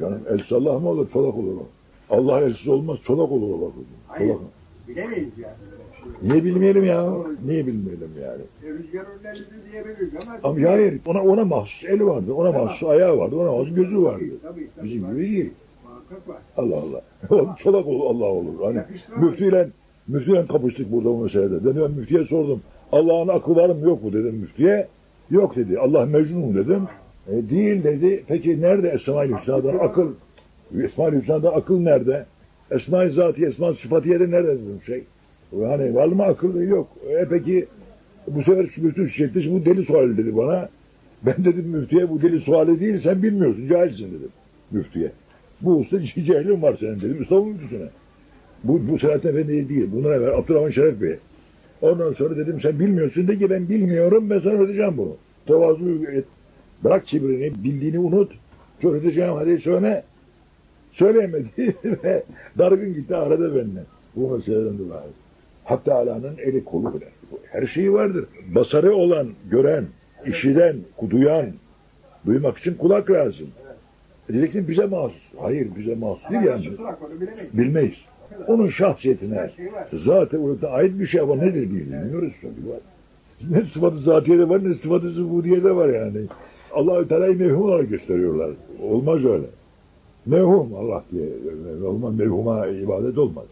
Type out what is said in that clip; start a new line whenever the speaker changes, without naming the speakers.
Canım elsiz Allah mı olur? Çolak olur o. Allah elsiz olmaz. Çolak olur o bak.
Hayır.
Çolak.
Bilemeyiz yani.
Niye bilmeyelim ya? Niye bilmeyelim yani?
E, Rüzgar önlerinde diyebiliriz ama.
Ama hayır ona, ona mahsus eli vardı. Ona
Tamam.
mahsus ayağı vardı. Ona mahsus gözü vardı.
Tabii, tabii,
Bizim
var.
gibi değil. Allah Allah. O Çolak olur Allah olur. Hani müftüyle müftüyle kapıştık burada bu meselede. Dedim ben müftiye sordum. Allah'ın aklı var mı yok mu dedim müftiye. Yok dedi. Allah mecnun mu dedim. E, değil dedi. Peki nerede Esma-i Hüsna'da akıl? Esma-i Hüsna'da akıl nerede? Esma-i Zati, Esma-i Sıfatiye'de nerede dedim şey. Hani var mı akıl? Yok. E peki bu sefer müftü çekti. Bu deli suali dedi bana. Ben dedim müftiye bu deli suali değil sen bilmiyorsun cahilsin dedim müftiye. Bu usta cehlin var senin dedim. İstanbul müftüsüne. Bu, bu Selahattin Efendi değil. Bundan evvel Abdurrahman Şeref Bey. Ondan sonra dedim sen bilmiyorsun de ki ben bilmiyorum ben sana ödeyeceğim bunu. Tevazu. Bırak kibrini bildiğini unut. Sonra ödeyeceğim hadi söyle. Söyleyemedi ve dargın gitti arada benimle. Bu meseleden dolayı. Hatta Ala'nın eli kolu bile. Her şeyi vardır. Basarı olan, gören, işiten, duyan, duymak için kulak lazım. Diyeceksin bize mahsus. Hayır bize mahsus değil yani. Bilmeyiz. Onun şahsiyetine zaten orada ait bir şey ama nedir bilmiyoruz. Ne sıfatı zatiyede var ne sıfatı zubudiyede var yani. Allah-u Teala'yı mevhum olarak gösteriyorlar. Olmaz öyle. Mevhum Allah diye. Olmaz, mevhuma ibadet olmaz.